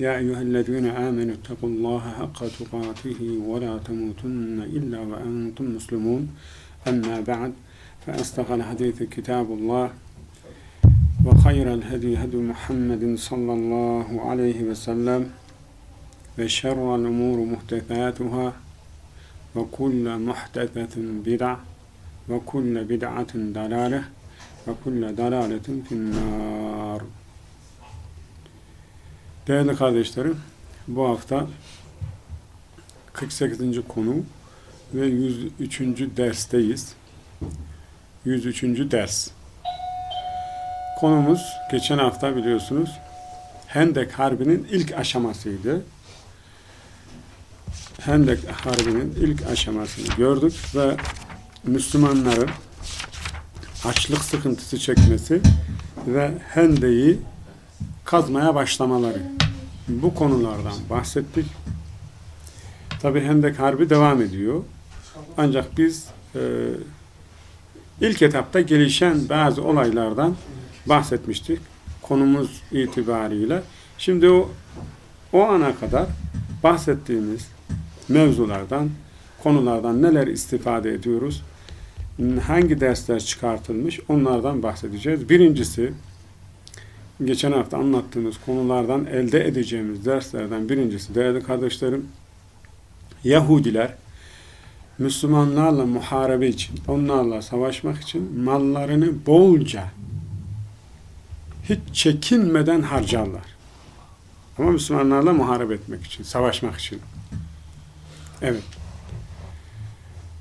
يا أيها الذين آمنوا اتقوا الله حق تقاته ولا تموتن إلا وأنتم مسلمون. أما بعد فأصدق الحديث كتاب الله وخير الهدي هدي محمد صلى الله عليه وسلم وشر الأمور محدثاتها وكل محدثة بدعة وكل بدعة ضلالة وكل ضلالة في النار. Değerli kardeşlerim, bu hafta 48. konu ve 103. dersteyiz. 103. ders. Konumuz geçen hafta biliyorsunuz Hendek Harbi'nin ilk aşamasıydı. Hendek Harbi'nin ilk aşamasını gördük ve Müslümanların açlık sıkıntısı çekmesi ve Hendek'i kazmaya başlamaları. Bu konulardan bahsettik. Tabi Hendek Harbi devam ediyor. Ancak biz e, ilk etapta gelişen bazı olaylardan bahsetmiştik. Konumuz itibariyle. Şimdi o, o ana kadar bahsettiğimiz mevzulardan, konulardan neler istifade ediyoruz, hangi dersler çıkartılmış onlardan bahsedeceğiz. Birincisi, geçen hafta anlattığımız konulardan elde edeceğimiz derslerden birincisi değerli kardeşlerim Yahudiler Müslümanlarla muharebe için, onlarla savaşmak için mallarını bolca hiç çekinmeden harcarlar. Ama Müslümanlarla muharebe etmek için, savaşmak için. Evet.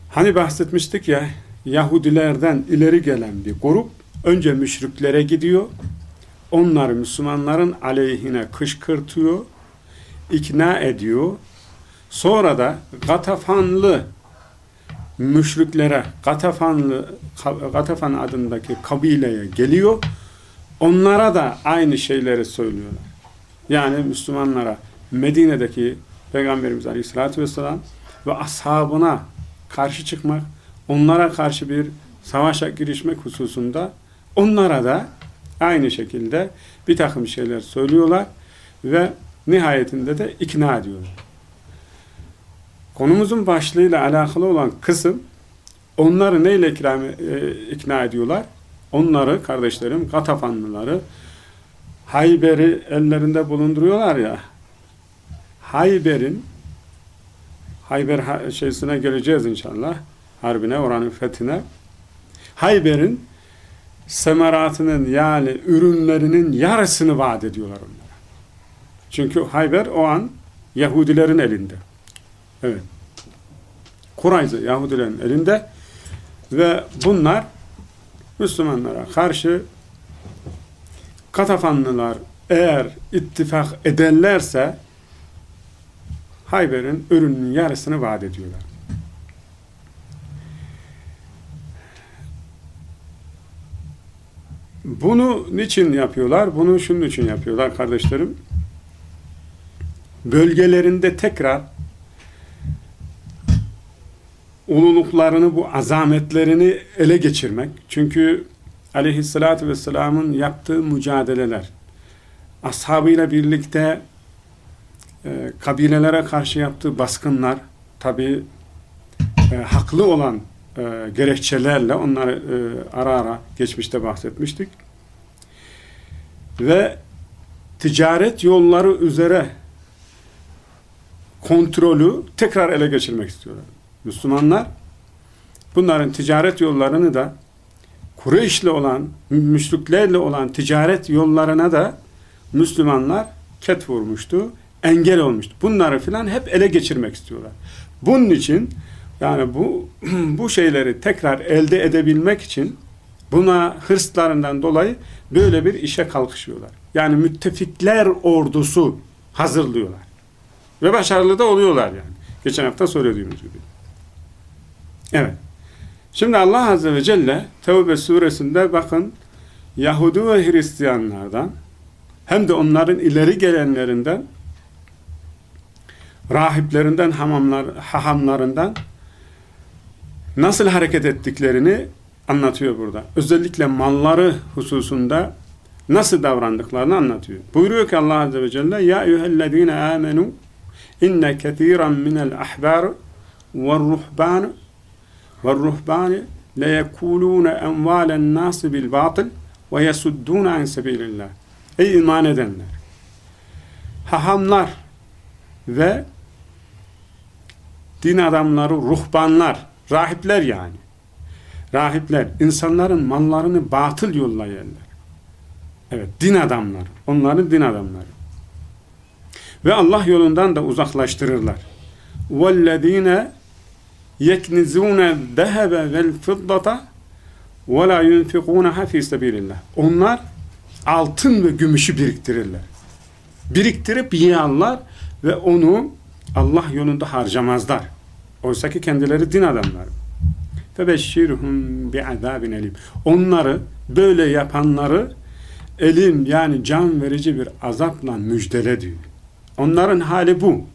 Hani bahsetmiştik ya Yahudilerden ileri gelen bir grup önce müşriklere gidiyor onları Müslümanların aleyhine kışkırtıyor, ikna ediyor. Sonra da Gatafanlı müşriklere, Gatafanlı, Gatafan adındaki kabileye geliyor. Onlara da aynı şeyleri söylüyorlar. Yani Müslümanlara Medine'deki Peygamberimiz Aleyhisselatü Vesselam ve ashabına karşı çıkmak, onlara karşı bir savaşa girişmek hususunda onlara da aynı şekilde bir takım şeyler söylüyorlar ve nihayetinde de ikna ediyorlar. Konumuzun başlığıyla alakalı olan kısım onları neyle ikram, e, ikna ediyorlar? Onları kardeşlerim, Gatafanlıları Hayber'i ellerinde bulunduruyorlar ya Hayber'in Hayber şeysine geleceğiz inşallah. Harbine, oranın fethine. Hayber'in semeratının yani ürünlerinin yarısını vaat ediyorlar onlara. Çünkü Hayber o an Yahudilerin elinde. Evet. Kurayza Yahudilerin elinde ve bunlar Müslümanlara karşı Katafanlılar eğer ittifak ederlerse Hayber'in ürünün yarısını vaat ediyorlar. Bunu niçin yapıyorlar? Bunu şunun için yapıyorlar kardeşlerim. Bölgelerinde tekrar ululuklarını, bu azametlerini ele geçirmek. Çünkü aleyhissalatü vesselamın yaptığı mücadeleler, ashabıyla birlikte e, kabilelere karşı yaptığı baskınlar, tabi e, haklı olan e, gerekçelerle onları e, ara ara geçmişte bahsetmiştik. Ve ticaret yolları üzere kontrolü tekrar ele geçirmek istiyorlar. Müslümanlar bunların ticaret yollarını da Kureyş'le olan, müşriklerle olan ticaret yollarına da Müslümanlar ket vurmuştu, engel olmuştu. Bunları filan hep ele geçirmek istiyorlar. Bunun için yani bu bu şeyleri tekrar elde edebilmek için buna hırslarından dolayı böyle bir işe kalkışıyorlar. Yani müttefikler ordusu hazırlıyorlar. Ve başarılı da oluyorlar yani. Geçen hafta söylediğimiz gibi. Evet. Şimdi Allah Azze ve Celle Tevbe suresinde bakın Yahudi ve Hristiyanlardan hem de onların ileri gelenlerinden rahiplerinden, hamamlar, hahamlarından nasıl hareket ettiklerini anlatıyor burada. Özellikle malları hususunda nasıl davrandıklarını anlatıyor. Buyuruyor ki Allah Azze ve Celle Ya eyyühellezine amenu inne kethiran minel ahbar ve ruhban ve ruhbani leyekulûne envâlen nâsi bil batıl ve yesuddûne an sebilillah. Ey iman edenler! Hahamlar ve din adamları, ruhbanlar, rahipler yani. Rahipler, insanların mallarını batıl yolla yerler. Evet, din adamları. Onların din adamları. Ve Allah yolundan da uzaklaştırırlar. وَالَّذ۪ينَ يَكْنِزُونَ الذَّهَبَ وَالْفِضَّةَ وَلَا يُنْفِقُونَهَا ف۪ي سَب۪يلِ اللّٰهِ Onlar altın ve gümüşü biriktirirler. Biriktirip yığarlar ve onu Allah yolunda harcamazlar. Oysa ki kendileri din adamları. Febeşşirhum bi'azabin elim. Onları böyle yapanları elim yani can verici bir azapla müjdele diyor. Onların hali bu.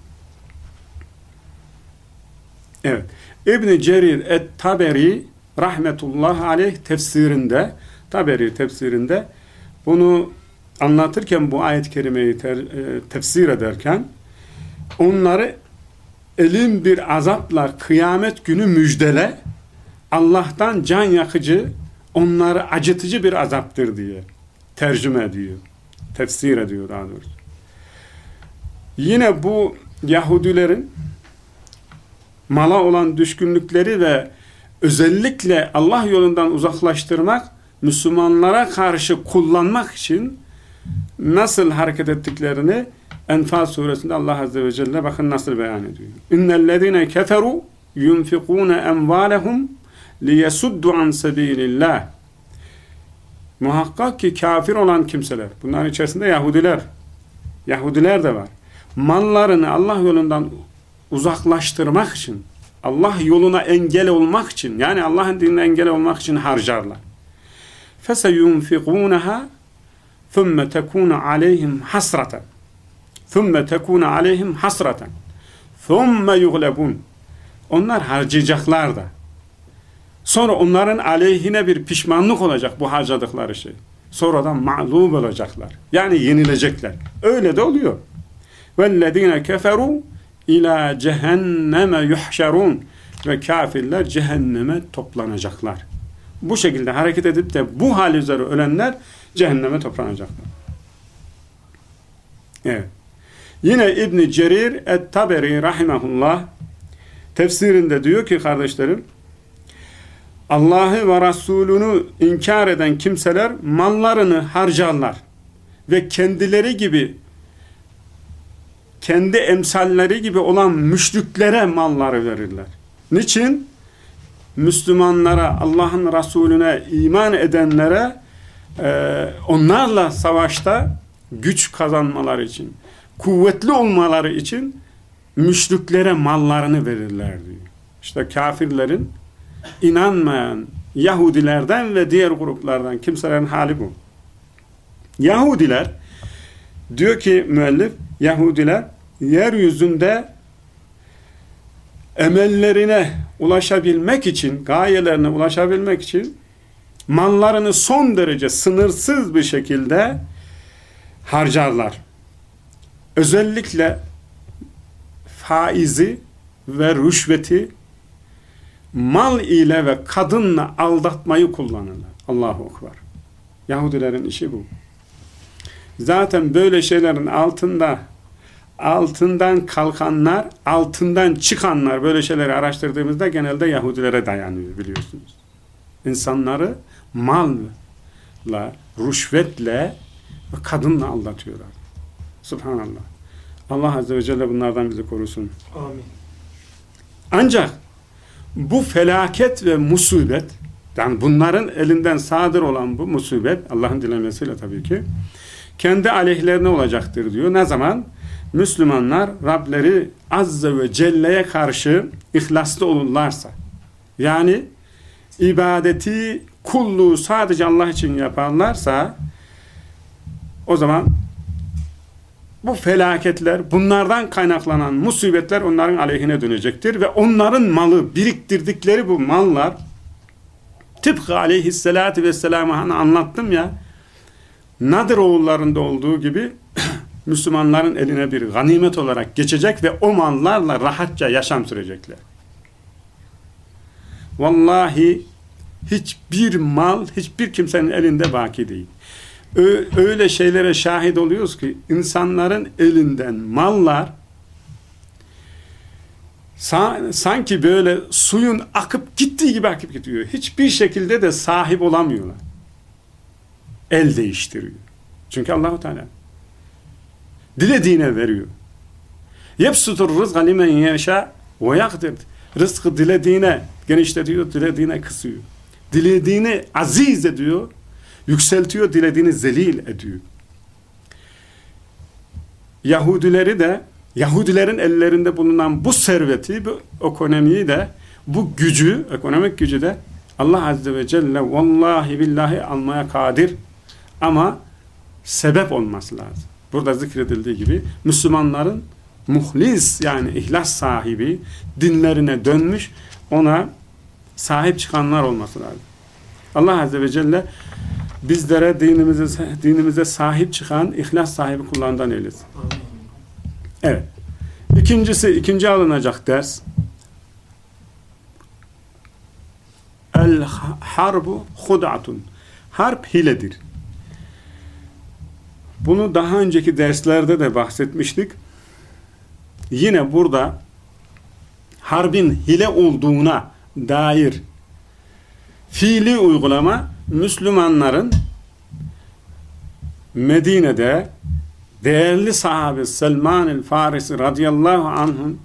Evet. İbn Cerir et-Taberi rahmetullah aleyh tefsirinde Taberi tefsirinde bunu anlatırken bu ayet-i kerimeyi e, tefsir ederken onları elin bir azaplar kıyamet günü müjdele Allah'tan can yakıcı onları acıtıcı bir azaptır diye tercüme ediyor. Tefsir ediyor daha doğrusu. Yine bu Yahudilerin mala olan düşkünlükleri ve özellikle Allah yolundan uzaklaştırmak, Müslümanlara karşı kullanmak için nasıl hareket ettiklerini Enfal suresinde Allah Azze ve Celle bakın nasıl beyan ediyor. İnnellezine keferu yunfikune envalehum liyesuddu an sebilillah. Muhakkak ki kafir olan kimseler, bunların içerisinde Yahudiler, Yahudiler de var. Mallarını Allah yolundan uzaklaştırmak için, Allah yoluna engel olmak için, yani Allah'ın dinine engel olmak için harcarlar. فَسَيُنْفِقُونَهَا ثُمَّ تَكُونَ عَلَيْهِمْ حَسْرَةً ثُمَّ تَكُونَ عَلَيْهِمْ حَسْرَةً ثُمَّ يُغْلَبُونَ Onlar harcayacaklar da. Sonra onların aleyhine bir pişmanlık olacak bu harcadıkları şey. Sonradan mağlup olacaklar. Yani yenilecekler. Öyle de oluyor. وَالَّذ۪ينَ كَفَرُوا ila cehenneme yuhşerun ve kafirler cehenneme toplanacaklar. Bu şekilde hareket edip de bu hal üzere ölenler cehenneme toplanacaklar. Evet. Yine İbn Cerir et-Taberi rahimehullah tefsirinde diyor ki kardeşlerim Allah'ı ve Resulünü inkar eden kimseler mallarını harcarlar ve kendileri gibi kendi emsalleri gibi olan müşriklere malları verirler. Niçin? Müslümanlara, Allah'ın Resulüne iman edenlere e, onlarla savaşta güç kazanmaları için, kuvvetli olmaları için müşriklere mallarını verirler diyor. İşte kafirlerin inanmayan Yahudilerden ve diğer gruplardan kimselerin hali bu. Yahudiler diyor ki müellif Yahudiler yeryüzünde emellerine ulaşabilmek için, gayelerine ulaşabilmek için mallarını son derece sınırsız bir şekilde harcarlar. Özellikle faizi ve rüşveti mal ile ve kadınla aldatmayı kullanırlar. Allahu Ekber. Yahudilerin işi bu. Zaten böyle şeylerin altında altından kalkanlar, altından çıkanlar böyle şeyleri araştırdığımızda genelde Yahudilere dayanıyor biliyorsunuz. İnsanları malla, rüşvetle ve kadınla aldatıyorlar. Subhanallah. Allah Azze ve Celle bunlardan bizi korusun. Amin. Ancak bu felaket ve musibet yani bunların elinden sadır olan bu musibet Allah'ın dilemesiyle tabii ki kendi aleyhlerine olacaktır diyor. Ne zaman? Müslümanlar Rableri Azze ve Celle'ye karşı ihlaslı olurlarsa yani ibadeti kulluğu sadece Allah için yaparlarsa o zaman bu felaketler, bunlardan kaynaklanan musibetler onların aleyhine dönecektir ve onların malı, biriktirdikleri bu mallar tıpkı aleyhissalatü vesselam'a hani anlattım ya Nadir oğullarında olduğu gibi Müslümanların eline bir ganimet olarak geçecek ve o mallarla rahatça yaşam sürecekler. Vallahi hiçbir mal, hiçbir kimsenin elinde baki değil. Öyle şeylere şahit oluyoruz ki insanların elinden mallar sanki böyle suyun akıp gittiği gibi akıp gidiyor. Hiçbir şekilde de sahip olamıyorlar. El değiştiriyor. Çünkü Allahu Teala dilediğine veriyor. Yepsutur rızka limen yeşâ ve yakdir. Rızkı dilediğine genişletiyor, dilediğine kısıyor. Dilediğini aziz ediyor, yükseltiyor, dilediğini zelil ediyor. Yahudileri de Yahudilerin ellerinde bulunan bu serveti, bu ekonomiyi de, bu gücü, ekonomik gücü de Allah Azze ve Celle vallahi billahi almaya kadir ama sebep olması lazım. Burada zikredildiği gibi Müslümanların muhlis yani ihlas sahibi dinlerine dönmüş ona sahip çıkanlar olması lazım. Allah Azze ve Celle bizlere dinimize, dinimize sahip çıkan ihlas sahibi kullarından eylesin. Evet. İkincisi, ikinci alınacak ders El harbu hud'atun. Harp hiledir. Bunu daha önceki derslerde de bahsetmiştik. Yine burada harbin hile olduğuna dair fiili uygulama Müslümanların Medine'de değerli sahabe Selman el Farisi radıyallahu anh'ın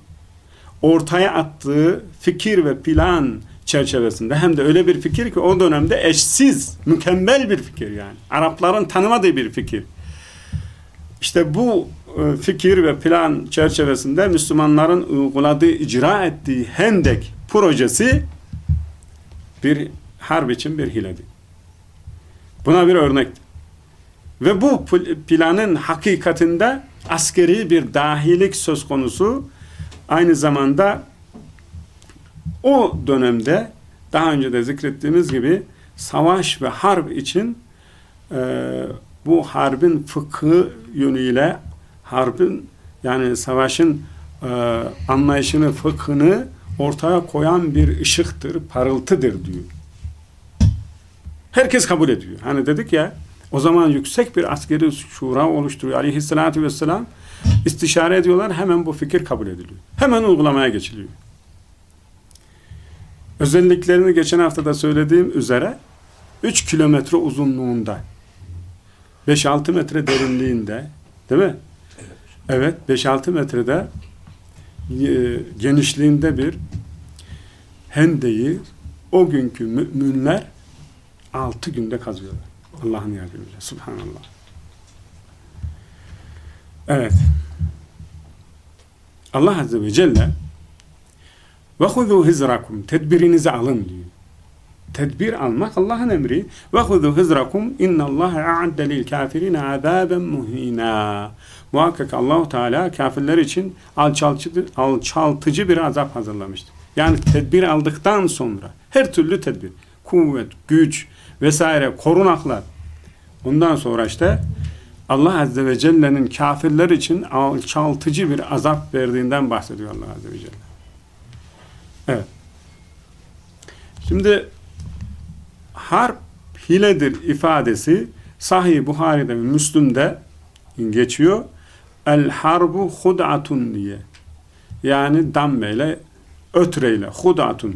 ortaya attığı fikir ve plan çerçevesinde hem de öyle bir fikir ki o dönemde eşsiz, mükemmel bir fikir yani. Arapların tanımadığı bir fikir. İşte bu e, fikir ve plan çerçevesinde Müslümanların uyguladığı, icra ettiği Hendek projesi bir harp için bir hiledi. Buna bir örnek. Ve bu planın hakikatinde askeri bir dahilik söz konusu aynı zamanda o dönemde daha önce de zikrettiğimiz gibi savaş ve harp için e, bu harbin fıkhı yönüyle harbin yani savaşın e, anlayışını, fıkhını ortaya koyan bir ışıktır, parıltıdır diyor. Herkes kabul ediyor. Hani dedik ya o zaman yüksek bir askeri şura oluşturuyor. Aleyhissalatü vesselam istişare ediyorlar. Hemen bu fikir kabul ediliyor. Hemen uygulamaya geçiliyor. Özelliklerini geçen hafta da söylediğim üzere 3 kilometre uzunluğunda 5-6 metre derinliğinde değil mi? Evet 5-6 metrede e, genişliğinde bir hendeyi o günkü müminler 6 günde kazıyorlar. Allah'ın yardımıyla. Subhanallah. Evet. Allah Azze ve Celle huzu hizrakum tedbirinizi alın diyor. Tedbir almak Allah'ın emri. Huzu hizrakum innallâhe a'adde lil kafirine azâben muhînâ. Muhakkak Allahu Teala kafirler için alçaltıcı, alçaltıcı bir azap hazırlamıştır. Yani tedbir aldıktan sonra her türlü tedbir, kuvvet, güç vesaire, korunaklar. Ondan sonra işte Allah Azze ve Celle'nin kafirler için alçaltıcı bir azap verdiğinden bahsediyor Allah Azze ve Celle. Evet. Şimdi harp hiledir ifadesi Sahih Buhari'de ve Müslüm'de geçiyor. El harbu hud'atun diye. Yani dammeyle, ötreyle, hud'atun.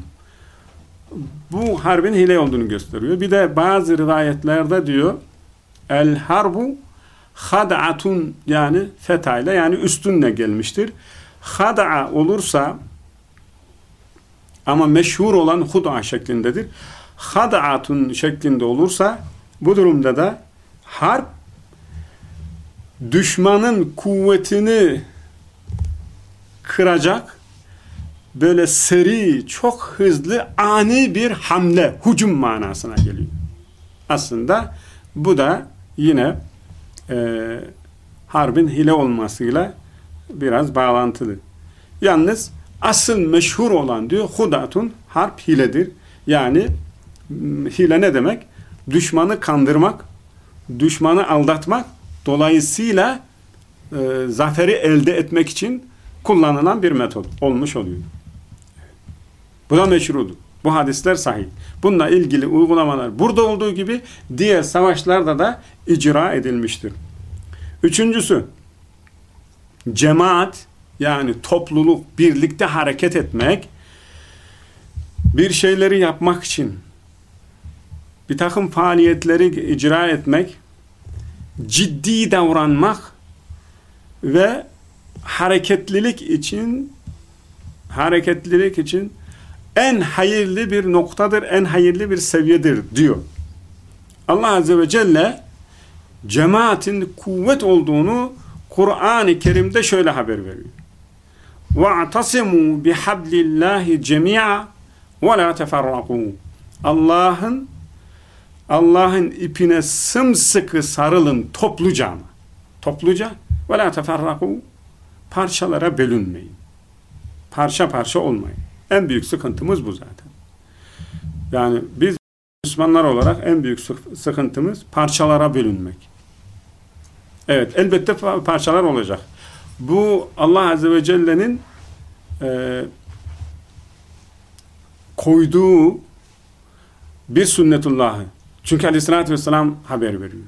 Bu harbin hile olduğunu gösteriyor. Bir de bazı rivayetlerde diyor el harbu had'atun yani fetayla yani üstünle gelmiştir. Had'a olursa ama meşhur olan hud'a şeklindedir. Had'atun şeklinde olursa bu durumda da harp düşmanın kuvvetini kıracak böyle seri, çok hızlı, ani bir hamle, hücum manasına geliyor. Aslında bu da yine e, harbin hile olmasıyla biraz bağlantılı. Yalnız asıl meşhur olan diyor hudatun harp hiledir. Yani hile ne demek? Düşmanı kandırmak, düşmanı aldatmak, dolayısıyla e, zaferi elde etmek için kullanılan bir metot olmuş oluyor. Bu da meşrudur. Bu hadisler sahih. Bununla ilgili uygulamalar burada olduğu gibi diğer savaşlarda da icra edilmiştir. Üçüncüsü cemaat yani topluluk birlikte hareket etmek bir şeyleri yapmak için bir takım faaliyetleri icra etmek ciddi davranmak ve hareketlilik için hareketlilik için en hayırlı bir noktadır, en hayırlı bir seviyedir diyor. Allah Azze ve Celle cemaatin kuvvet olduğunu Kur'an-ı Kerim'de şöyle haber veriyor. وَاَعْتَصِمُوا بِحَبْلِ اللّٰهِ جَمِيعًا وَلَا تَفَرَّقُوا Allah'ın Allah'ın ipine sımsıkı sarılın topluca ama. Topluca وَلَا تَفَرَّقُوا Parçalara bölünmeyin. Parça parça olmayın. En büyük sıkıntımız bu zaten. Yani biz Müslümanlar olarak en büyük sıkıntımız parçalara bölünmek. Evet elbette parçalar olacak. Bu Allah Azze ve Celle'nin e, koyduğu bir sünnetullahı. Çünkü aleyhissalatü vesselam haber veriyor.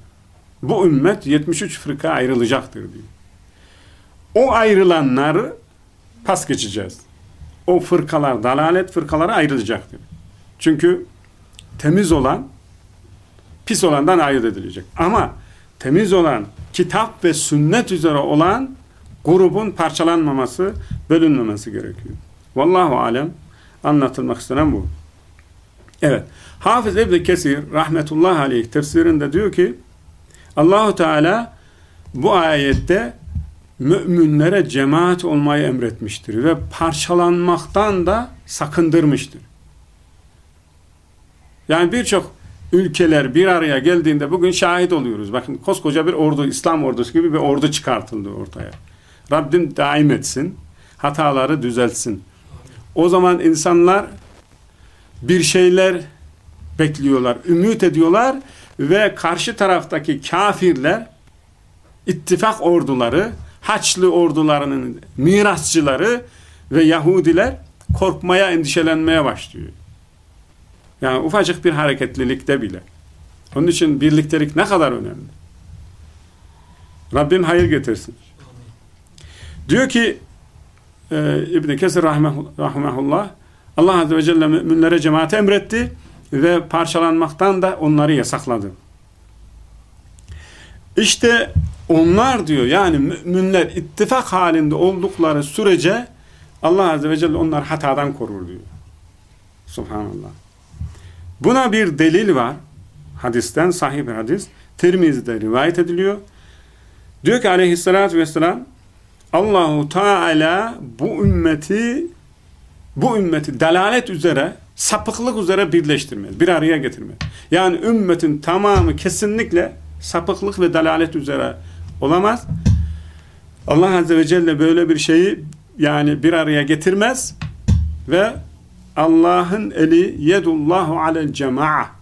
Bu ümmet 73 fırka ayrılacaktır diyor. O ayrılanları pas geçeceğiz. O fırkalar, dalalet fırkaları ayrılacaktır. Çünkü temiz olan pis olandan ayırt edilecek. Ama temiz olan kitap ve sünnet üzere olan grubun parçalanmaması, bölünmemesi gerekiyor. Vallahu alem anlatılmak istenen bu. Evet. Hafız İbni Kesir rahmetullahi aleyh tefsirinde diyor ki Allahu Teala bu ayette müminlere cemaat olmayı emretmiştir ve parçalanmaktan da sakındırmıştır. Yani birçok ülkeler bir araya geldiğinde bugün şahit oluyoruz. Bakın koskoca bir ordu, İslam ordusu gibi bir ordu çıkartıldı ortaya. Rabbim daim etsin, hataları düzeltsin. O zaman insanlar bir şeyler bekliyorlar, ümit ediyorlar ve karşı taraftaki kafirler, ittifak orduları, Haçlı ordularının mirasçıları ve Yahudiler korkmaya, endişelenmeye başlıyor. Yani ufacık bir hareketlilikte bile. Onun için birliktelik ne kadar önemli. Rabbim hayır getirsin. Diyor ki e, İbn Kesir rahmetullah Allah Azze ve Celle müminlere cemaate emretti ve parçalanmaktan da onları yasakladı. İşte onlar diyor yani müminler ittifak halinde oldukları sürece Allah Azze ve Celle onlar hatadan korur diyor. Subhanallah. Buna bir delil var. Hadisten sahih bir hadis. Tirmizi'de rivayet ediliyor. Diyor ki aleyhissalatü vesselam Allahu Teala bu ümmeti bu ümmeti dalalet üzere sapıklık üzere birleştirmez. Bir araya getirmez. Yani ümmetin tamamı kesinlikle sapıklık ve dalalet üzere olamaz. Allah Azze ve Celle böyle bir şeyi yani bir araya getirmez ve Allah'ın eli yedullahu alel cema'a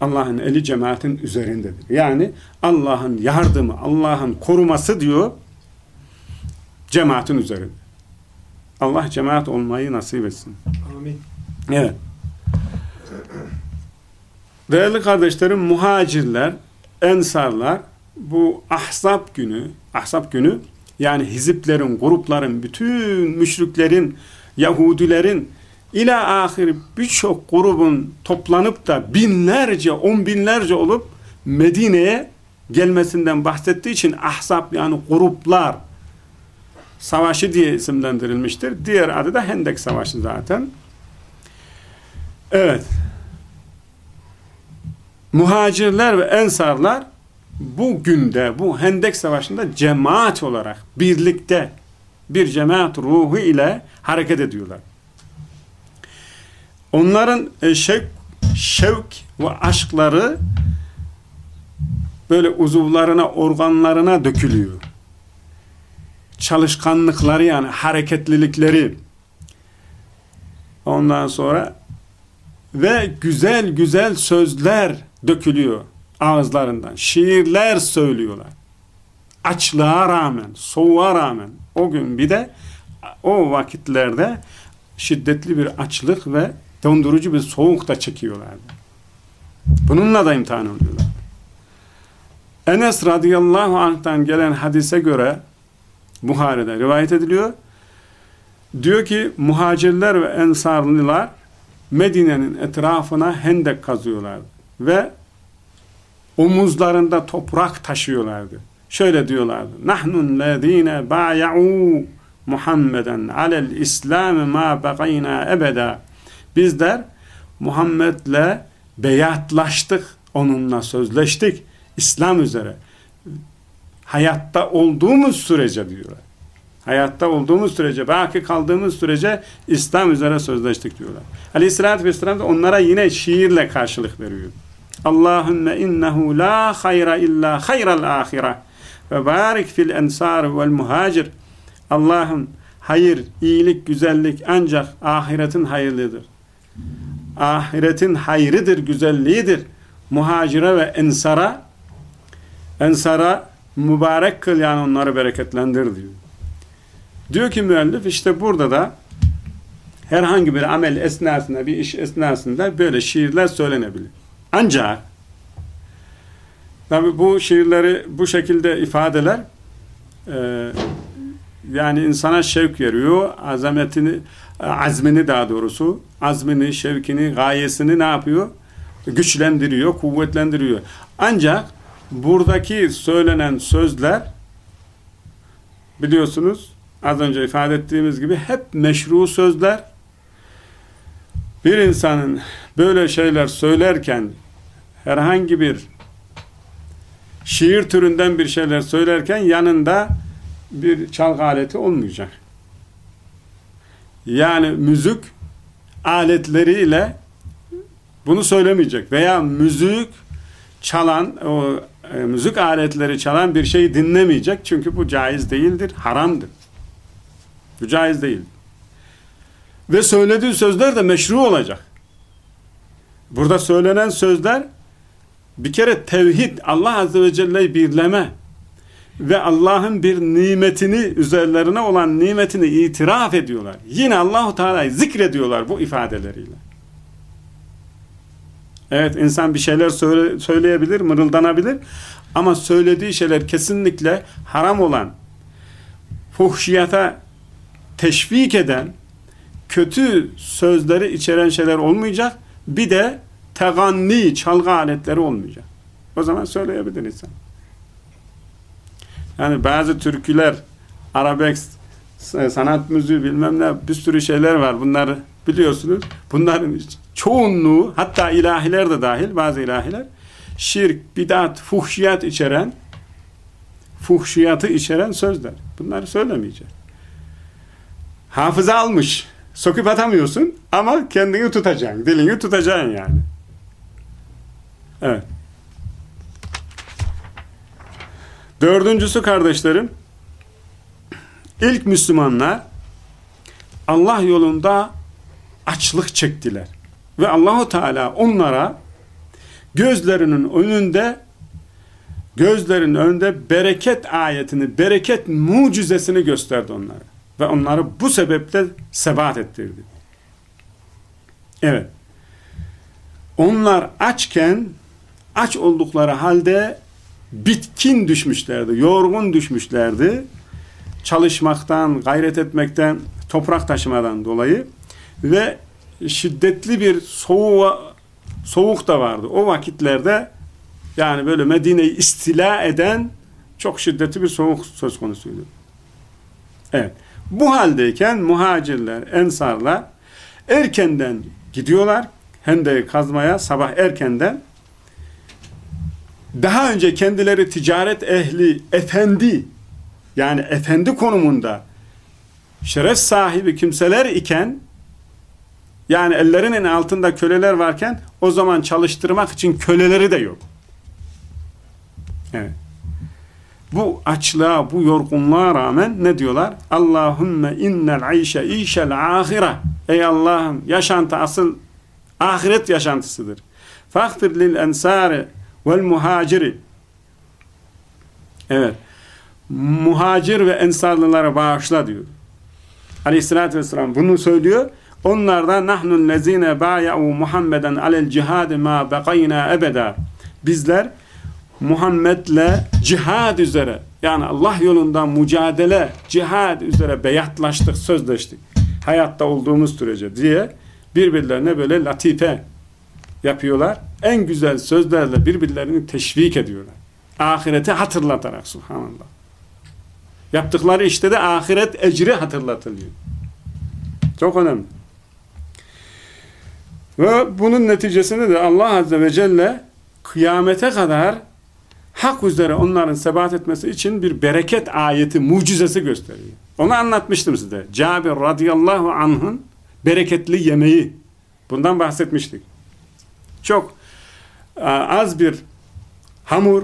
Allah'ın eli cemaatin üzerindedir. Yani Allah'ın yardımı, Allah'ın koruması diyor cemaatin üzerinde. Allah cemaat olmayı nasip etsin. Amin. Evet. Değerli kardeşlerim, muhacirler, ensarlar bu ahzab günü, ahzab günü yani hiziplerin, grupların, bütün müşriklerin, Yahudilerin ila ahir birçok grubun toplanıp da binlerce, on binlerce olup Medine'ye gelmesinden bahsettiği için ahzab yani gruplar savaşı diye isimlendirilmiştir. Diğer adı da Hendek Savaşı zaten. Evet. Muhacirler ve ensarlar bu günde, bu Hendek Savaşı'nda cemaat olarak birlikte bir cemaat ruhu ile hareket ediyorlar. Onların e, şevk, şevk ve aşkları böyle uzuvlarına, organlarına dökülüyor. Çalışkanlıkları yani hareketlilikleri ondan sonra ve güzel güzel sözler dökülüyor ağızlarından. Şiirler söylüyorlar. Açlığa rağmen, soğuğa rağmen o gün bir de o vakitlerde şiddetli bir açlık ve dondurucu bir soğuk da çekiyorlardı. Bununla da imtihan oluyorlar. Enes radıyallahu anh'tan gelen hadise göre Buhari'de rivayet ediliyor. Diyor ki muhacirler ve ensarlılar Medine'nin etrafına hendek kazıyorlardı ve omuzlarında toprak taşıyorlardı. Şöyle diyorlardı. Nahnun lezine ba'ya'u Muhammeden alel İslam ma baqayna ebeda. Bizler Muhammed'le beyatlaştık, onunla sözleştik İslam üzere. Hayatta olduğumuz sürece diyorlar. Hayatta olduğumuz sürece, baki kaldığımız sürece İslam üzere sözleştik diyorlar. Aleyhissalatü vesselam da onlara yine şiirle karşılık veriyor. Allahümme innehu la hayra illa hayral ahire ve barik fil ensar vel muhacir. Allah'ım hayır, iyilik, güzellik ancak ahiretin hayırlıdır. Ahiretin hayrıdır, güzelliğidir. Muhacire ve ensara ensara mübarek kıl yani onları bereketlendir diyor. Diyor ki müellif işte burada da herhangi bir amel esnasında, bir iş esnasında böyle şiirler söylenebilir. Ancak tabi bu şiirleri bu şekilde ifadeler e, yani insana şevk veriyor, azametini, azmini daha doğrusu, azmini, şevkini, gayesini ne yapıyor? Güçlendiriyor, kuvvetlendiriyor. Ancak buradaki söylenen sözler biliyorsunuz az önce ifade ettiğimiz gibi hep meşru sözler bir insanın böyle şeyler söylerken herhangi bir şiir türünden bir şeyler söylerken yanında bir çalgı aleti olmayacak. Yani müzik aletleriyle bunu söylemeyecek veya müzik çalan o e, müzik aletleri çalan bir şeyi dinlemeyecek çünkü bu caiz değildir, haramdır. Bu caiz değil. Ve söylediği sözler de meşru olacak. Burada söylenen sözler bir kere tevhid, Allah Azze ve Celle'yi birleme ve Allah'ın bir nimetini, üzerlerine olan nimetini itiraf ediyorlar. Yine Allahu Teala'yı zikrediyorlar bu ifadeleriyle. Evet insan bir şeyler söyle, söyleyebilir, mırıldanabilir ama söylediği şeyler kesinlikle haram olan, fuhşiyata teşvik eden, kötü sözleri içeren şeyler olmayacak. Bir de teganni, çalgı aletleri olmayacak. O zaman söyleyebilir insan. Yani bazı türküler, arabesk, sanat müziği bilmem ne bir sürü şeyler var. Bunları biliyorsunuz. Bunların çoğunluğu hatta ilahiler de dahil bazı ilahiler şirk, bidat, fuhşiyat içeren fuhşiyatı içeren sözler. Bunları söylemeyecek. Hafıza almış. Sokup atamıyorsun ama kendini tutacaksın. Dilini tutacaksın yani. Dördüncüsü kardeşlerim ilk Müslümanlar Allah yolunda açlık çektiler. Ve Allahu Teala onlara gözlerinin önünde gözlerinin önünde bereket ayetini, bereket mucizesini gösterdi onlara. Ve onları bu sebeple sebat ettirdi. Evet. Onlar açken aç oldukları halde bitkin düşmüşlerdi, yorgun düşmüşlerdi. Çalışmaktan, gayret etmekten, toprak taşımadan dolayı ve şiddetli bir soğuğa, soğuk da vardı. O vakitlerde yani böyle Medine'yi istila eden çok şiddetli bir soğuk söz konusuydu. Evet. Bu haldeyken muhacirler, ensarlar erkenden gidiyorlar. Hendeyi kazmaya sabah erkenden daha önce kendileri ticaret ehli, efendi yani efendi konumunda şeref sahibi kimseler iken yani ellerinin altında köleler varken o zaman çalıştırmak için köleleri de yok. Evet. Bu açlığa, bu yorgunluğa rağmen ne diyorlar? Allahümme innel ayşe işel ahire. Ey Allah'ım yaşantı asıl ahiret yaşantısıdır. Fahfir lil ensari vel muhaciri. Evet. Muhacir ve ensarlılara bağışla diyor. Aleyhissalatü vesselam bunu söylüyor. Onlardan nahnun lezine ba'ya'u Muhammeden alel cihad ma baqayna ebeda. Bizler Muhammed'le cihad üzere yani Allah yolunda mücadele, cihad üzere beyatlaştık, sözleştik. Hayatta olduğumuz sürece diye birbirlerine böyle latife yapıyorlar. En güzel sözlerle birbirlerini teşvik ediyorlar. Ahireti hatırlatarak subhanallah. Yaptıkları işte de ahiret ecri hatırlatılıyor. Çok önemli. Ve bunun neticesinde de Allah Azze ve Celle kıyamete kadar hak üzere onların sebat etmesi için bir bereket ayeti, mucizesi gösteriyor. Onu anlatmıştım size. Cabir radıyallahu anh'ın bereketli yemeği. Bundan bahsetmiştik. Çok e, az bir hamur,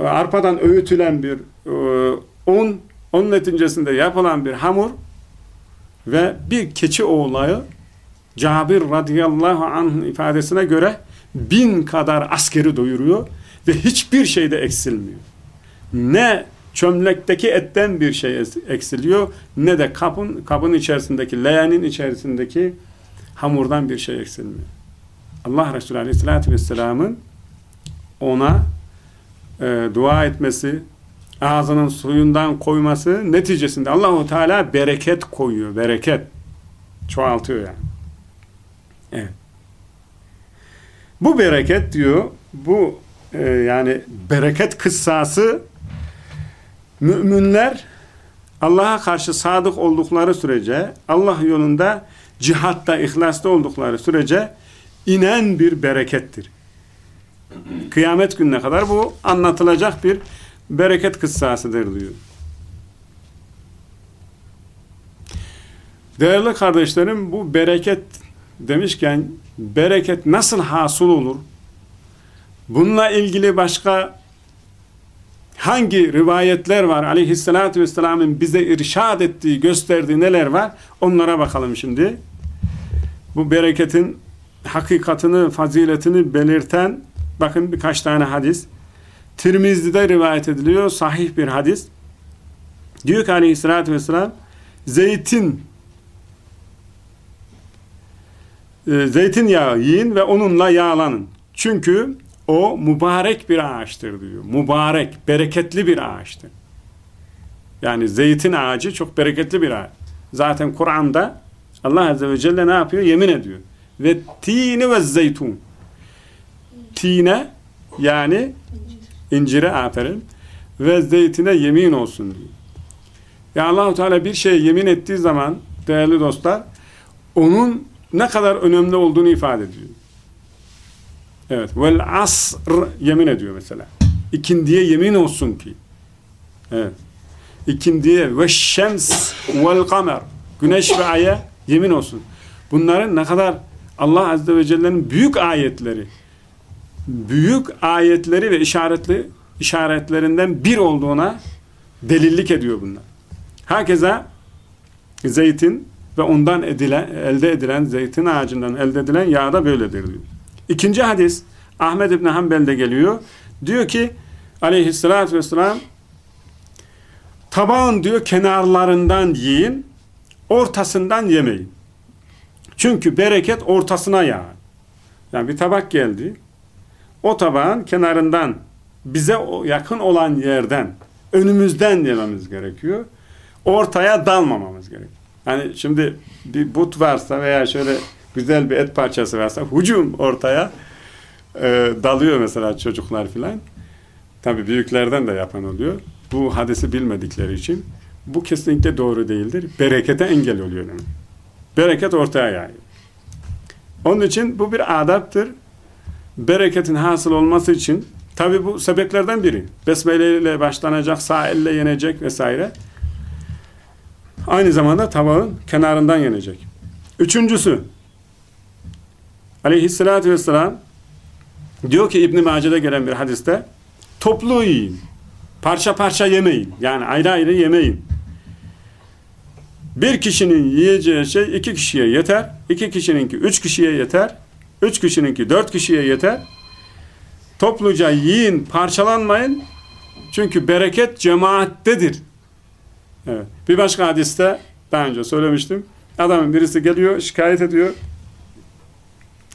e, arpadan öğütülen bir e, un, onun neticesinde yapılan bir hamur ve bir keçi oğlayı Cabir radıyallahu anh ifadesine göre bin kadar askeri doyuruyor ve hiçbir şeyde eksilmiyor. Ne çömlekteki etten bir şey eksiliyor ne de kabın, kabın içerisindeki, leğenin içerisindeki hamurdan bir şey eksilmiyor. Allah Resulü Aleyhisselatü Vesselam'ın ona e, dua etmesi, ağzının suyundan koyması neticesinde Allahu Teala bereket koyuyor, bereket çoğaltıyor yani. Evet. Bu bereket diyor, bu e, yani bereket kıssası müminler Allah'a karşı sadık oldukları sürece, Allah yolunda cihatta, ihlasta oldukları sürece inen bir berekettir. Kıyamet gününe kadar bu anlatılacak bir bereket kıssasıdır diyor. Değerli kardeşlerim bu bereket demişken bereket nasıl hasıl olur? Bununla ilgili başka hangi rivayetler var? Aleyhissalatü vesselamın bize irşad ettiği, gösterdiği neler var? Onlara bakalım şimdi. Bu bereketin hakikatini, faziletini belirten bakın birkaç tane hadis. Tirmizli'de rivayet ediliyor. Sahih bir hadis. Diyor ki aleyhissalatü vesselam zeytin e, zeytinyağı yiyin ve onunla yağlanın. Çünkü o mübarek bir ağaçtır diyor. Mübarek, bereketli bir ağaçtır. Yani zeytin ağacı çok bereketli bir ağaç. Zaten Kur'an'da Allah Azze ve Celle ne yapıyor? Yemin ediyor. Ve tini ve zeytun. Tine yani incire aferin ve zeytine yemin olsun diyor. Ya Allahu Teala bir şeye yemin ettiği zaman değerli dostlar onun ne kadar önemli olduğunu ifade ediyor. Evet. Vel asr yemin ediyor mesela. İkindiye yemin olsun ki. Evet. İkindiye ve şems vel kamer güneş ve aya yemin olsun. Bunların ne kadar Allah Azze ve Celle'nin büyük ayetleri büyük ayetleri ve işaretli işaretlerinden bir olduğuna delillik ediyor bunlar. Herkese zeytin ve ondan edilen, elde edilen zeytin ağacından elde edilen yağ da böyledir diyor. İkinci hadis Ahmed İbni Hanbel'de geliyor. Diyor ki aleyhissalatü vesselam tabağın diyor kenarlarından yiyin ortasından yemeyin. Çünkü bereket ortasına yağar. Yani bir tabak geldi. O tabağın kenarından bize yakın olan yerden önümüzden yememiz gerekiyor. Ortaya dalmamamız gerekiyor. Hani şimdi bir but varsa veya şöyle güzel bir et parçası varsa hücum ortaya e, dalıyor mesela çocuklar filan. Tabi büyüklerden de yapan oluyor. Bu hadisi bilmedikleri için bu kesinlikle doğru değildir. Berekete engel oluyor. Yani. Bereket ortaya yayıyor. Onun için bu bir adaptır. Bereketin hasıl olması için tabi bu sebeplerden biri. Besmele ile başlanacak, sağ elle yenecek vesaire. Aynı zamanda tabağın kenarından yenecek. Üçüncüsü aleyhissalatü vesselam diyor ki İbn-i Mace'de gelen bir hadiste toplu yiyin. Parça parça yemeyin. Yani ayrı ayrı yemeyin. Bir kişinin yiyeceği şey iki kişiye yeter. iki kişininki üç kişiye yeter. Üç kişininki dört kişiye yeter. Topluca yiyin, parçalanmayın. Çünkü bereket cemaattedir. Evet. Bir başka hadiste daha önce söylemiştim. Adamın birisi geliyor, şikayet ediyor.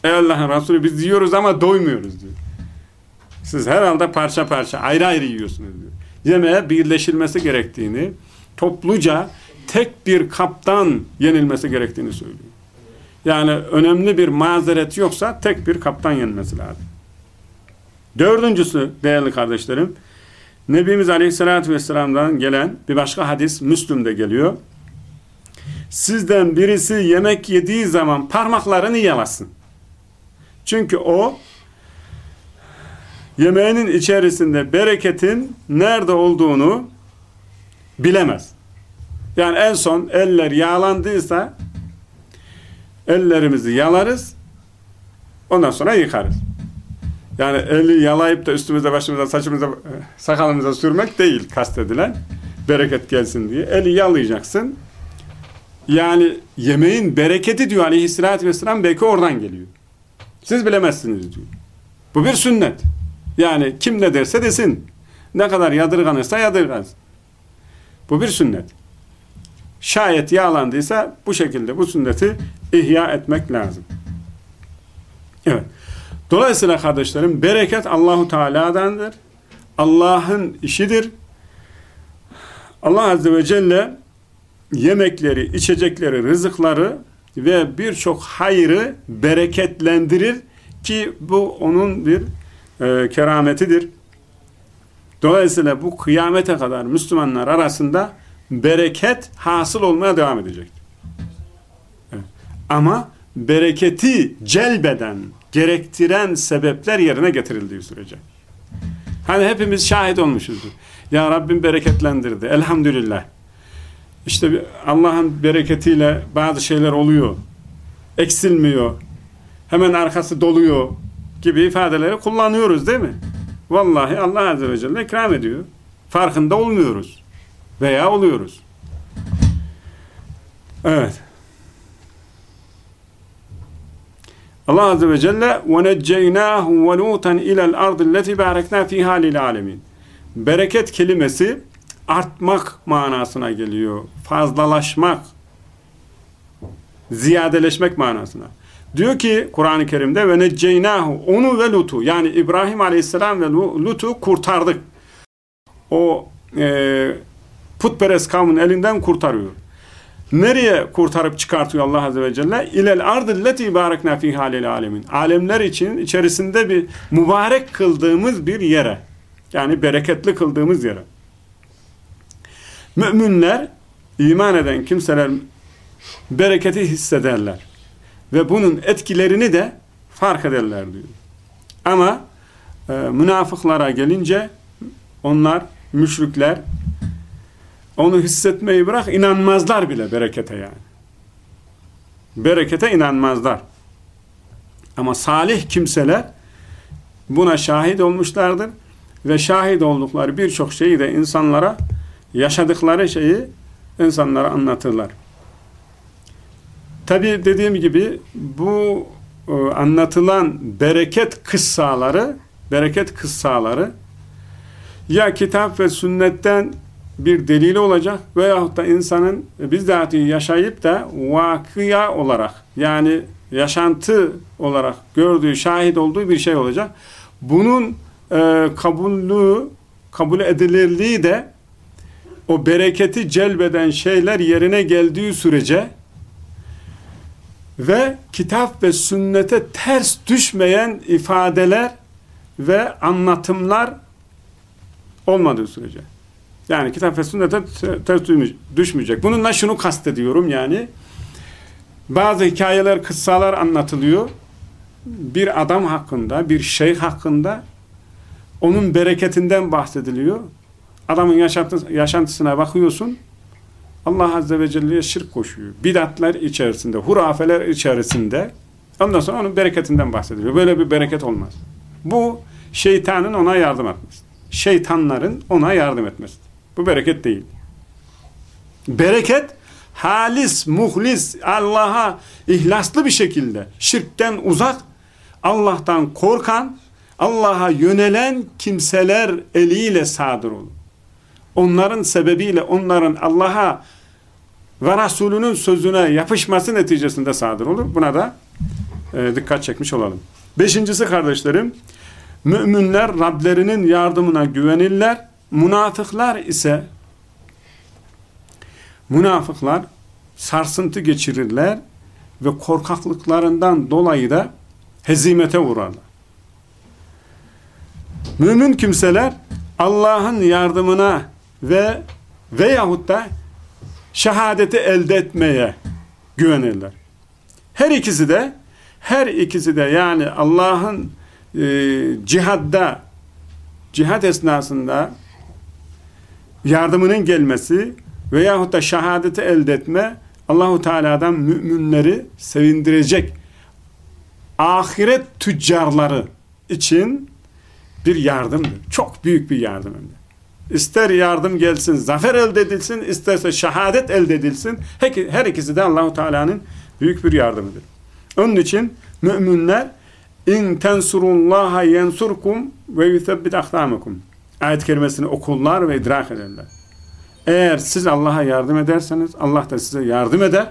Ey Allah'ın Resulü biz yiyoruz ama doymuyoruz diyor. Siz herhalde parça parça, ayrı ayrı yiyorsunuz diyor. Yemeğe birleşilmesi gerektiğini, topluca tek bir kaptan yenilmesi gerektiğini söylüyor. Yani önemli bir mazeret yoksa tek bir kaptan yenilmesi lazım. Dördüncüsü değerli kardeşlerim, Nebimiz Aleyhisselatü Vesselam'dan gelen bir başka hadis Müslüm'de geliyor. Sizden birisi yemek yediği zaman parmaklarını yalasın. Çünkü o yemeğinin içerisinde bereketin nerede olduğunu bilemez. Yani en son eller yağlandıysa ellerimizi yalarız ondan sonra yıkarız. Yani eli yalayıp da üstümüze, başımıza, saçımıza, sakalımıza sürmek değil kastedilen. Bereket gelsin diye. Eli yalayacaksın. Yani yemeğin bereketi diyor aleyhissalatü vesselam belki oradan geliyor. Siz bilemezsiniz diyor. Bu bir sünnet. Yani kim ne derse desin. Ne kadar yadırganırsa yadırgansın. Bu bir sünnet. Şayet yağlandıysa bu şekilde bu sünneti ihya etmek lazım. Evet. Dolayısıyla kardeşlerim bereket Allahu Teala'dandır. Allah'ın işidir. Allah Azze ve Celle yemekleri, içecekleri, rızıkları ve birçok hayrı bereketlendirir ki bu onun bir e, kerametidir. Dolayısıyla bu kıyamete kadar Müslümanlar arasında bereket hasıl olmaya devam edecektir. Evet. Ama bereketi celbeden, gerektiren sebepler yerine getirildiği sürece. Hani hepimiz şahit olmuşuzdur. Ya Rabbim bereketlendirdi. Elhamdülillah. İşte Allah'ın bereketiyle bazı şeyler oluyor. Eksilmiyor. Hemen arkası doluyor gibi ifadeleri kullanıyoruz değil mi? Vallahi Allah Azze ve Celle ikram ediyor. Farkında olmuyoruz Veya oluyoruz. Evet. Allah Azze ve Celle وَنَجَّيْنَاهُ وَلُوتًا اِلَى الْاَرْضِ الَّتِي بَارَكْنَا ف۪يهَا لِلْعَالَمِينَ Bereket kelimesi artmak manasına geliyor. Fazlalaşmak, ziyadeleşmek manasına. Diyor ki Kur'an-ı Kerim'de ve neceynahu onu ve Lut'u yani İbrahim Aleyhisselam ve Lut'u kurtardık. O e, putperest kavmin elinden kurtarıyor. Nereye kurtarıp çıkartıyor Allah Azze ve Celle? İlel ardı leti barekna fiha lil alemin. Alemler için içerisinde bir mübarek kıldığımız bir yere. Yani bereketli kıldığımız yere. Müminler, iman eden kimseler bereketi hissederler. Ve bunun etkilerini de fark ederler diyor. Ama e, münafıklara gelince onlar, müşrikler onu hissetmeyi bırak inanmazlar bile berekete yani. Berekete inanmazlar. Ama salih kimseler buna şahit olmuşlardır ve şahit oldukları birçok şeyi de insanlara yaşadıkları şeyi insanlara anlatırlar. Tabi dediğim gibi bu e, anlatılan bereket kıssaları bereket kıssaları ya kitap ve sünnetten bir delili olacak veyahut da insanın bizzat yaşayıp da vakıya olarak yani yaşantı olarak gördüğü, şahit olduğu bir şey olacak. Bunun e, kabullü, kabul edilirliği de o bereketi celbeden şeyler yerine geldiği sürece ve kitap ve sünnete ters düşmeyen ifadeler ve anlatımlar olmadığı sürece. Yani kitap ve sünnete ters düşmeyecek. Bununla şunu kastediyorum yani. Bazı hikayeler, kıssalar anlatılıyor. Bir adam hakkında, bir şeyh hakkında onun bereketinden bahsediliyor. Adamın yaşantısına bakıyorsun. Allah Azze ve Celle'ye şirk koşuyor. Bidatlar içerisinde, hurafeler içerisinde ondan sonra onun bereketinden bahsediyor. Böyle bir bereket olmaz. Bu şeytanın ona yardım etmesi. Şeytanların ona yardım etmesi. Bu bereket değil. Bereket halis, muhlis, Allah'a ihlaslı bir şekilde şirkten uzak, Allah'tan korkan, Allah'a yönelen kimseler eliyle sadır olur. Onların sebebiyle onların Allah'a ve Resulünün sözüne yapışması neticesinde sadır olur. Buna da e, dikkat çekmiş olalım. Beşincisi kardeşlerim, müminler Rablerinin yardımına güvenirler. Münafıklar ise münafıklar sarsıntı geçirirler ve korkaklıklarından dolayı da hezimete uğrarlar. Mümin kimseler Allah'ın yardımına ve veyahut da şehadeti elde etmeye güvenirler. Her ikisi de her ikisi de yani Allah'ın e, cihadda cihad esnasında yardımının gelmesi veyahut da şehadeti elde etme Allahu Teala'dan müminleri sevindirecek ahiret tüccarları için bir yardımdır. Çok büyük bir yardım hem de. İster yardım gelsin, zafer elde edilsin, isterse şehadet elde edilsin. Her ikisi de Allahu Teala'nın büyük bir yardımıdır. Onun için müminler in tensurullaha yensurkum ve yuthebbit akdamakum. Ayet kelimesini okurlar ve idrak ederler. Eğer siz Allah'a yardım ederseniz Allah da size yardım eder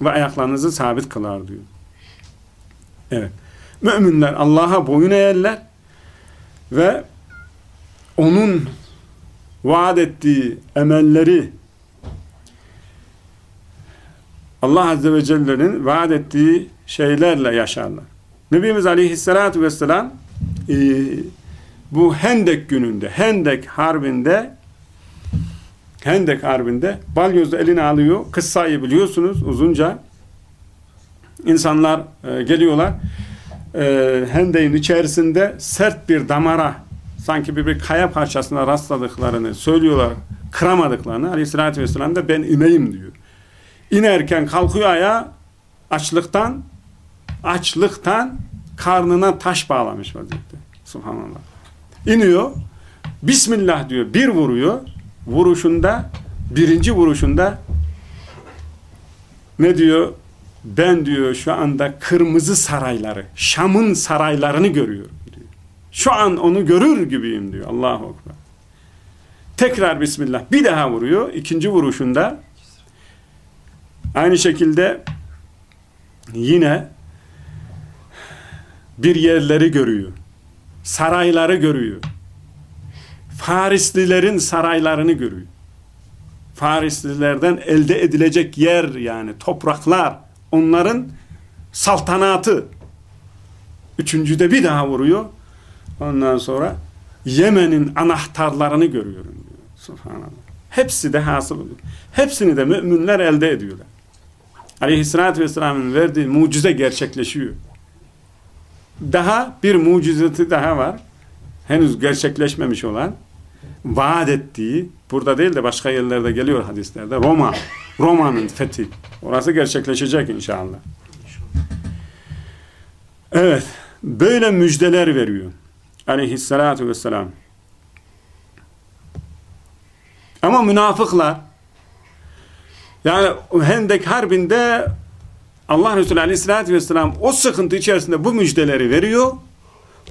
ve ayaklarınızı sabit kılar diyor. Evet. Müminler Allah'a boyun eğerler ve onun vaat ettiği emelleri Allah Azze ve Celle'nin vaat ettiği şeylerle yaşarlar. Nebimiz Aleyhisselatü Vesselam e, bu Hendek gününde, Hendek Harbi'nde Hendek Harbi'nde balyozda eline alıyor. Kıssayı biliyorsunuz uzunca. İnsanlar e, geliyorlar. E, Hendek'in içerisinde sert bir damara sanki bir, bir kaya parçasına rastladıklarını söylüyorlar. Kıramadıklarını. Aleyhissalatü Vesselam da ben ineyim diyor. İnerken kalkıyor ayağa açlıktan açlıktan karnına taş bağlamış vaziyette. Subhanallah. İniyor. Bismillah diyor. Bir vuruyor vuruşunda birinci vuruşunda ne diyor? Ben diyor şu anda kırmızı sarayları, Şam'ın saraylarını görüyorum diyor. Şu an onu görür gibiyim diyor. Allahu Ekber. Tekrar Bismillah. Bir daha vuruyor. ikinci vuruşunda aynı şekilde yine bir yerleri görüyor. Sarayları görüyor. Farislilerin saraylarını görüyor. Farislilerden elde edilecek yer yani topraklar, onların saltanatı. Üçüncüde bir daha vuruyor. Ondan sonra Yemen'in anahtarlarını görüyorum diyor. Subhanallah. Hepsi de hasıl oluyor. Hepsini de müminler elde ediyorlar. Aleyhissalatü vesselamın verdiği mucize gerçekleşiyor. Daha bir mucizeti daha var. Henüz gerçekleşmemiş olan vaat ettiği, burada değil de başka yerlerde geliyor hadislerde, Roma, Roma'nın fethi. Orası gerçekleşecek inşallah. Evet, böyle müjdeler veriyor. Aleyhissalatu vesselam. Ama münafıklar, yani Hendek Harbi'nde Allah Resulü Aleyhisselatü Vesselam o sıkıntı içerisinde bu müjdeleri veriyor.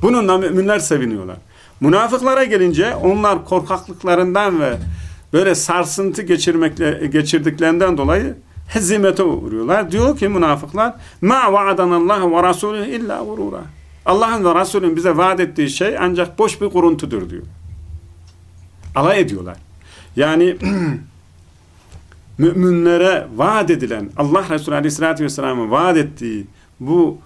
Bununla müminler seviniyorlar. Münafıklara gelince onlar korkaklıklarından ve böyle sarsıntı geçirmekle geçirdiklerinden dolayı hezimete uğruyorlar. Diyor ki münafıklar ma vaadanallah ve rasulü illa vurura. Allah'ın ve Resulün bize vaat ettiği şey ancak boş bir kuruntudur diyor. Alay ediyorlar. Yani müminlere vaat edilen Allah Resulü Aleyhisselatü Vesselam'ın vaat ettiği bu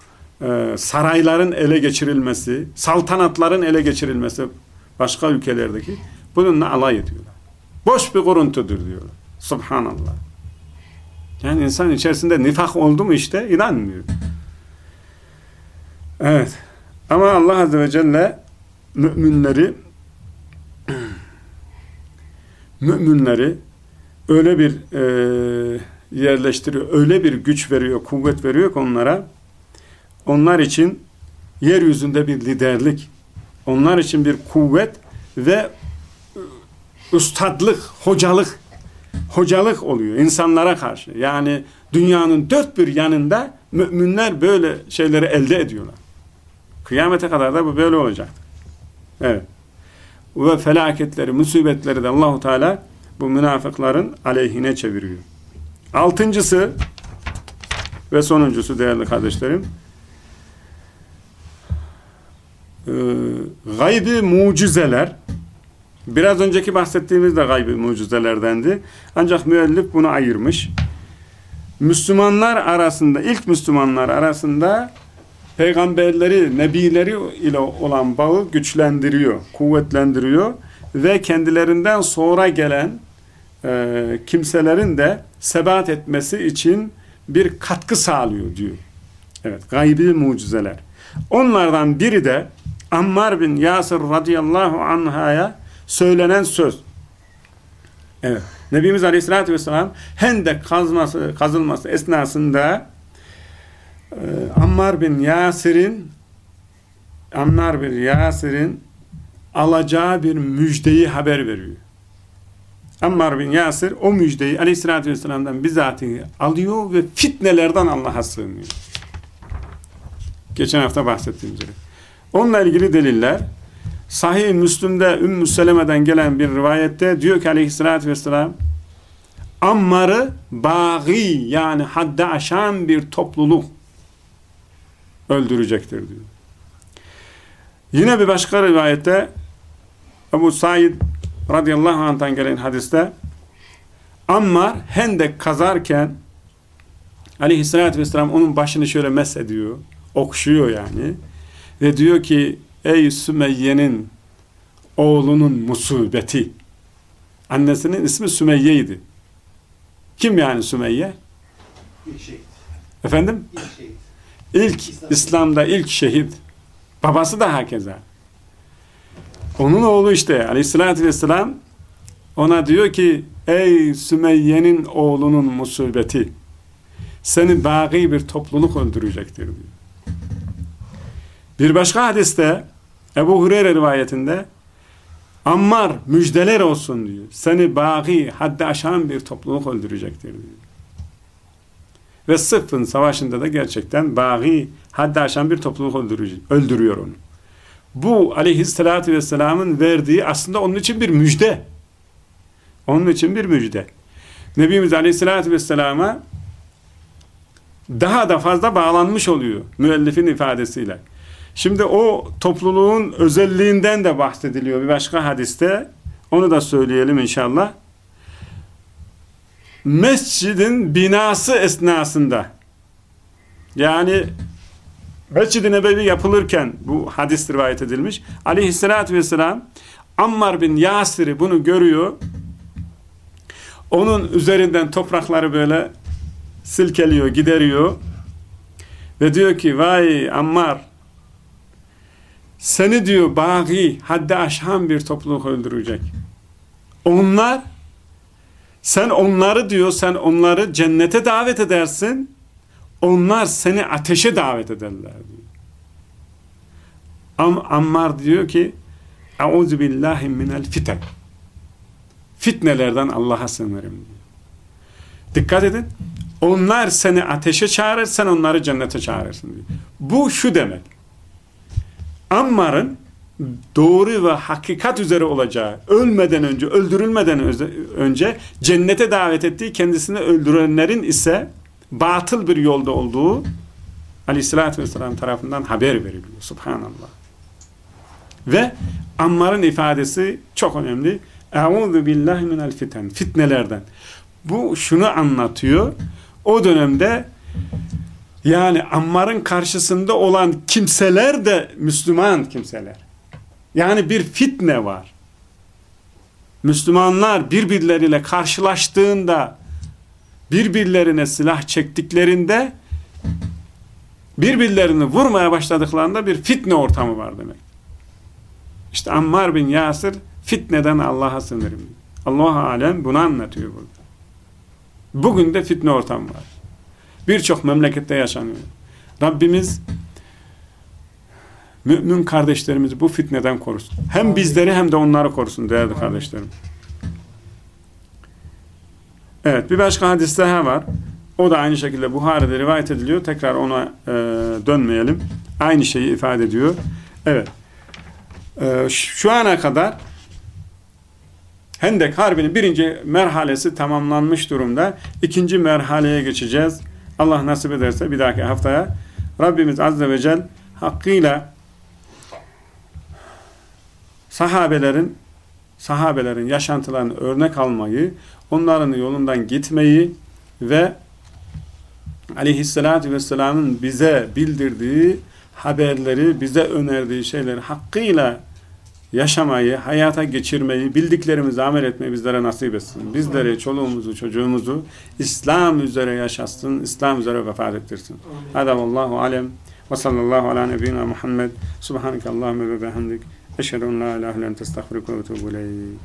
e, sarayların ele geçirilmesi, saltanatların ele geçirilmesi başka ülkelerdeki bununla alay ediyorlar. Boş bir kuruntudur diyorlar. Subhanallah. Yani insan içerisinde nifak oldu mu işte inanmıyor. Evet. Ama Allah Azze ve Celle müminleri müminleri öyle bir e, yerleştiriyor, öyle bir güç veriyor, kuvvet veriyor ki onlara. Onlar için yeryüzünde bir liderlik, onlar için bir kuvvet ve ustadlık, hocalık, hocalık oluyor insanlara karşı. Yani dünyanın dört bir yanında müminler böyle şeyleri elde ediyorlar. Kıyamete kadar da bu böyle olacak. Evet. Ve felaketleri, musibetleri de Allahu Teala bu münafıkların aleyhine çeviriyor. Altıncısı ve sonuncusu değerli kardeşlerim e, gaybi mucizeler biraz önceki bahsettiğimiz de gaybi mucizelerdendi. Ancak müellif bunu ayırmış. Müslümanlar arasında, ilk Müslümanlar arasında peygamberleri, nebileri ile olan bağı güçlendiriyor, kuvvetlendiriyor ve kendilerinden sonra gelen e, kimselerin de sebat etmesi için bir katkı sağlıyor diyor. Evet, gaybi mucizeler. Onlardan biri de Ammar bin Yasir radıyallahu anh'a söylenen söz. Evet. Nebimiz Aleyhisselatü Vesselam Hendek kazması, kazılması esnasında e, Ammar bin Yasir'in Ammar bin Yasir'in alacağı bir müjdeyi haber veriyor. Ammar bin Yasir o müjdeyi Aleyhisselatü Vesselam'dan bizatihi alıyor ve fitnelerden Allah'a sığınıyor. Geçen hafta bahsettiğim üzere. Onunla ilgili deliller Sahih-i Müslüm'de Ümmü Seleme'den gelen bir rivayette diyor ki aleyhissalatü vesselam Ammar'ı bagi yani haddi aşan bir topluluk öldürecektir diyor. Yine bir başka rivayette Ebu Said radıyallahu anh'tan gelen hadiste Ammar hendek kazarken aleyhissalatü vesselam onun başını şöyle mes ediyor. Okşuyor yani. Ve diyor ki ey Sümeyye'nin oğlunun musibeti. Annesinin ismi Sümeyye'ydi. Kim yani Sümeyye? İlk şehit. Efendim? İlk şehit. İlk İslam. İslam'da ilk şehit. Babası da hakeza. Onun oğlu işte aleyhissalatü vesselam ona diyor ki ey Sümeyye'nin oğlunun musibeti seni bagi bir topluluk öldürecektir diyor. Bir başka hadiste Ebu Hureyre rivayetinde Ammar müjdeler olsun diyor. Seni bagi haddi aşan bir topluluk öldürecektir diyor. Ve Sıffın savaşında da gerçekten bagi haddi aşan bir topluluk öldürüyor onu. Bu aleyhissalatü vesselamın verdiği aslında onun için bir müjde. Onun için bir müjde. Nebimiz aleyhissalatü vesselama daha da fazla bağlanmış oluyor müellifin ifadesiyle. Şimdi o topluluğun özelliğinden de bahsediliyor bir başka hadiste. Onu da söyleyelim inşallah. Mescidin binası esnasında yani Mescid-i Nebevi yapılırken bu hadis rivayet edilmiş. Aleyhissalatü vesselam Ammar bin Yasir'i bunu görüyor. Onun üzerinden toprakları böyle silkeliyor, gideriyor. Ve diyor ki vay Ammar seni diyor bagi, haddi aşan bir topluluk öldürecek. Onlar sen onları diyor, sen onları cennete davet edersin. Onlar seni ateşe davet ederler diyor. Am Ammar diyor ki Euzu billahi minel fiten. Fitnelerden Allah'a sığınırım diyor. Dikkat edin. Onlar seni ateşe çağırır, sen onları cennete çağırırsın diyor. Bu şu demek. Ammar'ın doğru ve hakikat üzere olacağı, ölmeden önce, öldürülmeden önce cennete davet ettiği kendisini öldürenlerin ise batıl bir yolda olduğu aleyhissalatü vesselam tarafından haber veriliyor. Subhanallah. Ve Ammar'ın ifadesi çok önemli. Eûzu billahi minel fiten. Fitnelerden. Bu şunu anlatıyor. O dönemde yani Ammar'ın karşısında olan kimseler de Müslüman kimseler. Yani bir fitne var. Müslümanlar birbirleriyle karşılaştığında birbirlerine silah çektiklerinde birbirlerini vurmaya başladıklarında bir fitne ortamı var demek. İşte Ammar bin Yasir fitneden Allah'a sınırım. Allah alem bunu anlatıyor burada. Bugün de fitne ortamı var. Birçok memlekette yaşanıyor. Rabbimiz mümin kardeşlerimizi bu fitneden korusun. Hem bizleri hem de onları korusun değerli kardeşlerim. Evet bir başka hadis daha var. O da aynı şekilde Buhari'de rivayet ediliyor. Tekrar ona e, dönmeyelim. Aynı şeyi ifade ediyor. Evet. E, şu ana kadar Hendek Harbi'nin birinci merhalesi tamamlanmış durumda. İkinci merhaleye geçeceğiz. Allah nasip ederse bir dahaki haftaya Rabbimiz Azze ve Celle hakkıyla sahabelerin sahabelerin yaşantılarını örnek almayı, onların yolundan gitmeyi ve aleyhissalatü vesselamın bize bildirdiği haberleri, bize önerdiği şeyleri hakkıyla yaşamayı, hayata geçirmeyi, bildiklerimizi amel etmeyi bizlere nasip etsin. Bizleri, çoluğumuzu, çocuğumuzu İslam üzere yaşatsın, İslam üzere vefat ettirsin. Hada vallahu alem ve sallallahu ala nebiyyina Muhammed subhaneke Allahümme ve behamdik eşhedü en la ilahe len testağfiruke ve tuğbu ileyk.